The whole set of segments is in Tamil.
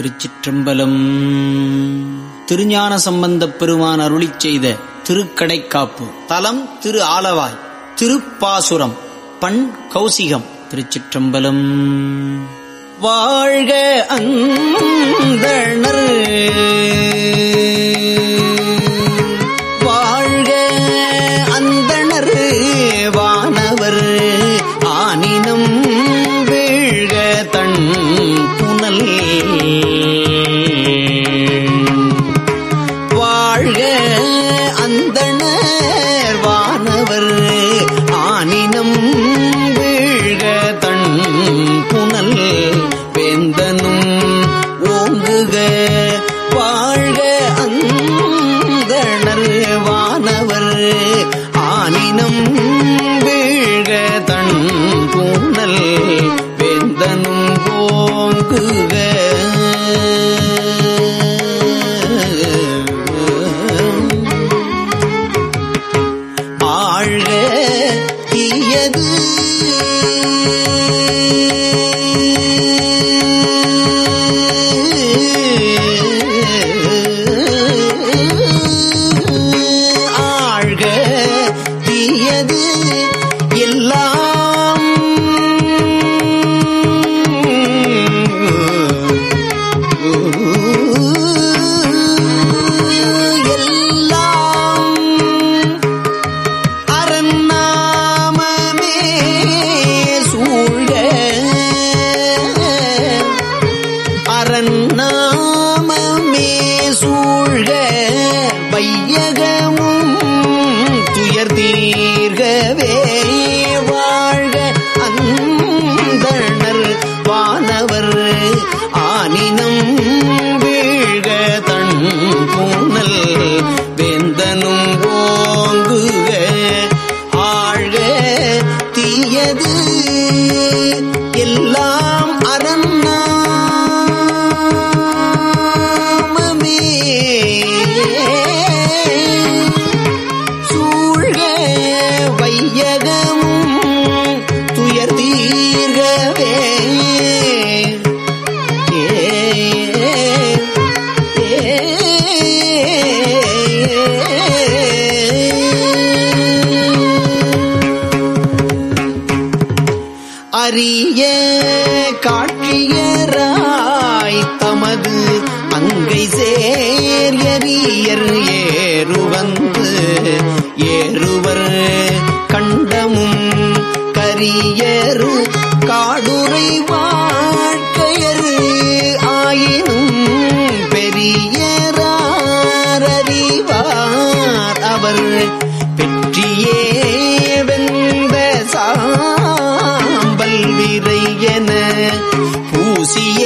திருச்சிற்றம்பலம். திருஞான சம்பந்தப் பெருமான் அருளி செய்த திருக்கடைக்காப்பு. தலம் திரு ஆலவாய் திருப்பாசுரம் பண் கௌசிகம் திருச்சிற்றம்பலம். வாழ்க அந்தணர் வாழ்க வாழ்க அந்தணர் வானவர். ஆனினம் வீழ்க தன் புனல் வெந்தனும் ஓங்குக வானவர் தமது அங்கை சேர் எரியர் ஏறுவந்து ஏறுவர் கண்டமும் கரியரு காடுரை வாழ்க்கையரு ஆயினும் பெரியராரறிவார் அவர் பெற்றியே வெந்த சாம்பல் விரையன பூசியே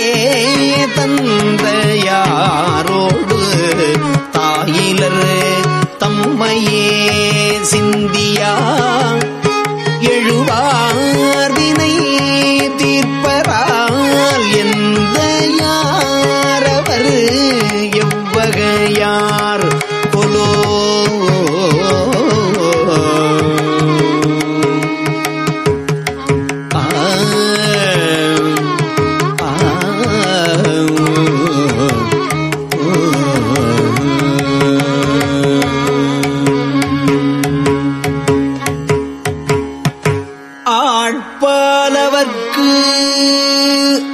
ஆட்பாலவர்க்கு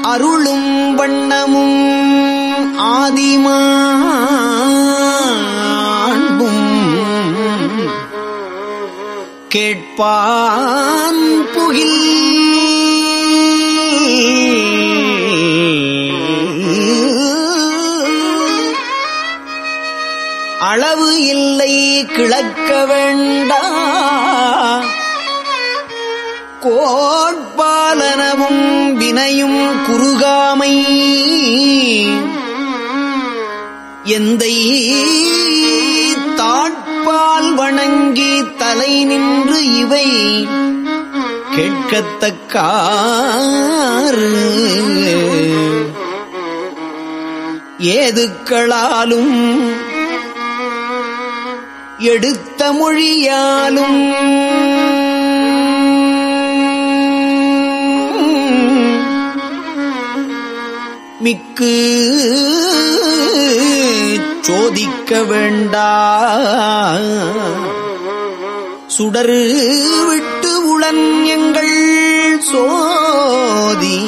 அருளும் வண்ணமும் ஆதிமாண்பும் கேட்பான் புகில். அளவு இல்லை கிழக்க வேண்டாம் கோட்பாலனவும் வினையும் குறுகாமை. எந்தை தாட்பால் வணங்கி தலை நின்று இவை கேட்கத்தக்காறு. ஏதுக்களாலும் எடுத்த மொழியாலும் மிக்கு சோதிக்க வேண்டா. சுடரு விட்டு உளன் எங்கள் சோதி.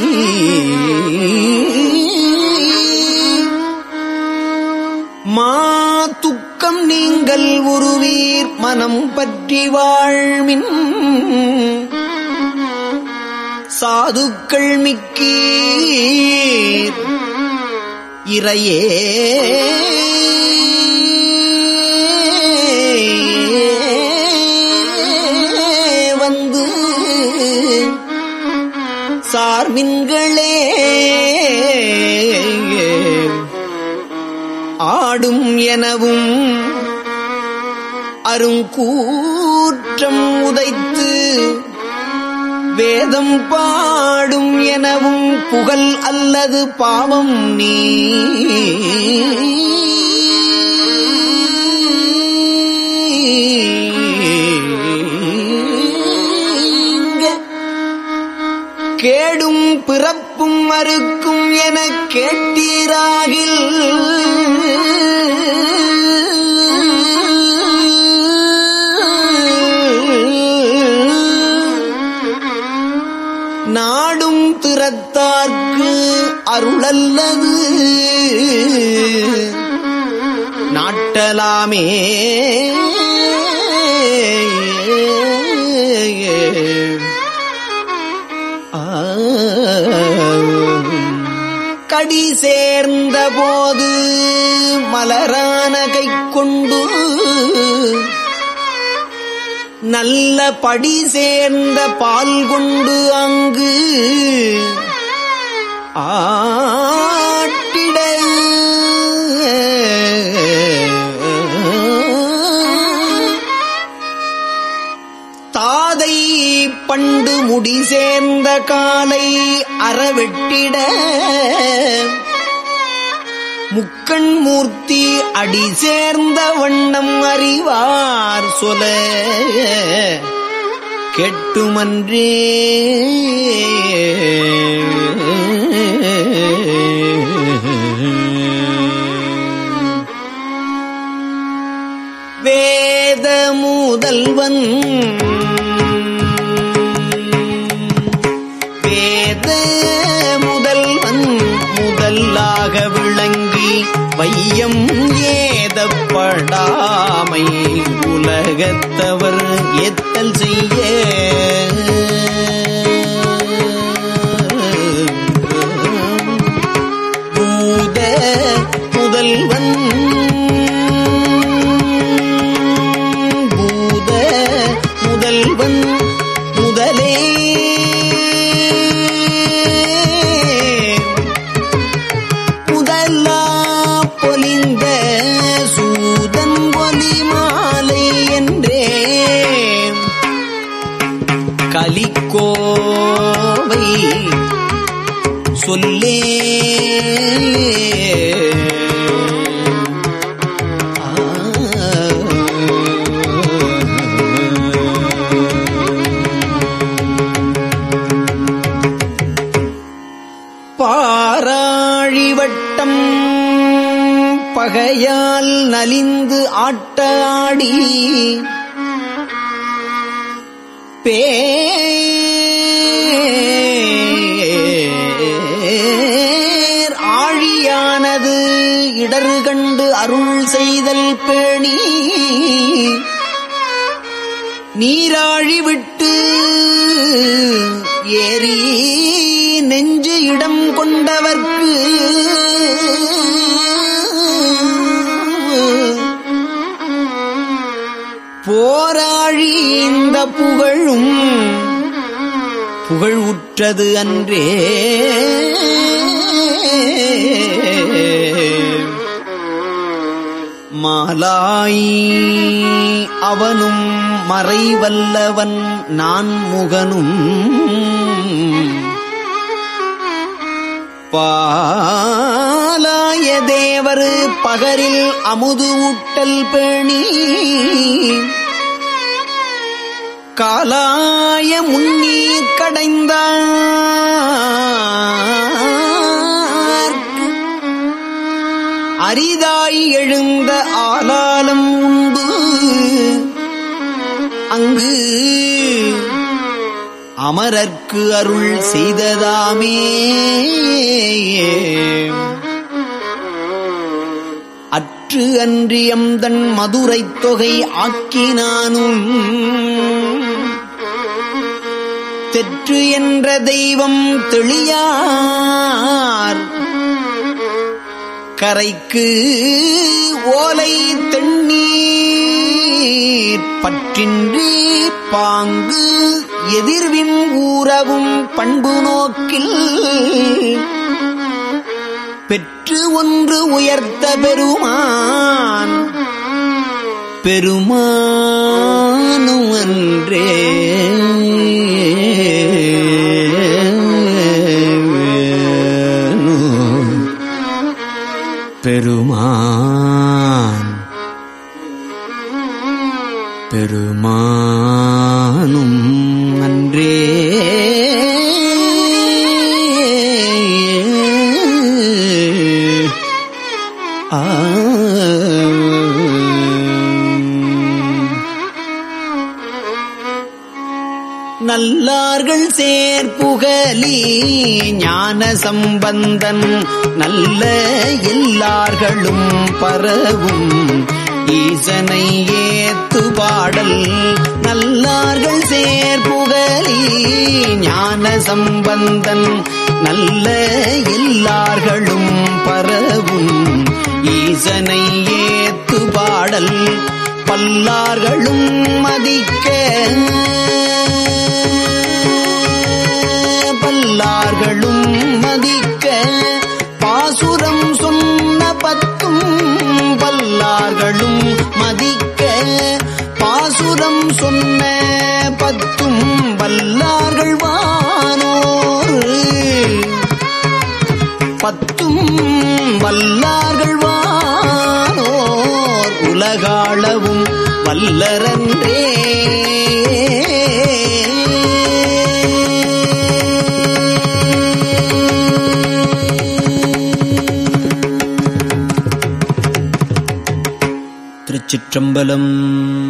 மா துக்கம் நீங்கள் உருவீர் மனம் பற்றி வாழ்மின் சாதுக்கள் மிக்கீர். இறையே. வந்து சார்மின்களே. ஆடும் எனவும் அருங்கூ வேதம் பாடும் எனவும் புகழ் அல்லது பாவம் நீ. நாட்டலாமே கடி சேர்ந்த போது மலரான கை கொண்டு நல்ல படி சேர்ந்த பால் கொண்டு அங்கு ஆ. பண்டு முடி சேர்ந்த காலை அறவெட்டிட. முக்கண் மூர்த்தி அடி சேர்ந்த வண்ணம் அறிவார் சொல. கெட்டுமன்றே. வேத முதல்வன் வையம் ஏதப்படாமை உலகத்தவர் எத்தல் செய்ய கோவை சொல்லே. பாராழிவட்டம் பகையால் நலிந்து ஆட்ட ஆடி பேர் அருள் செய்தல் பேணி. நீராழி விட்டு ஏறி நெஞ்சு இடம் கொண்டவர்க்கு போராழி இந்த புகழும் புகழ் உற்றது அன்றே. மாலாய் அவனும் மறைவல்லவன் நான் முகனும். பாலாய தேவர் பகரில் அமுது ஊட்டல் பேணி காலாய முன்னீர் கடைந்தான் அரிதாய் எழுந்த ஆலாலம் உண்டு அங்கு அமரர்க்கு அருள் செய்ததாமே. அற்று அன்றியம் தன் மதுரைத் தொகை ஆக்கினானும். தெற்று என்ற தெய்வம் தெளியா கரைக்கு ஓலை தென்னீர் பற்றின்றி பாங்கு எதிர்வின் ஊறவும் பண்பு நோக்கில். பெற்று ஒன்று உயர்த்த பெருமான் பெருமானும் அன்றே. பெருமான். பெருமானும் சம்பந்தன் நல்ல எல்லார்களும் பரவும். ஈசனை ஏத்து பாடல் நல்லார்கள் சேர்புகலி ஞான சம்பந்தன் நல்ல எல்லார்களும் பரவும். ஈசனை ஏத்து பாடல் பல்லார்களும் மதிக்க. மதிக்க பாசுரம் சொன்ன பத்தும் வல்லார்கள் வானோர். பத்தும் வல்லார்கள் வானோர். உலகாளவும் வல்லரன் चम्बलम्।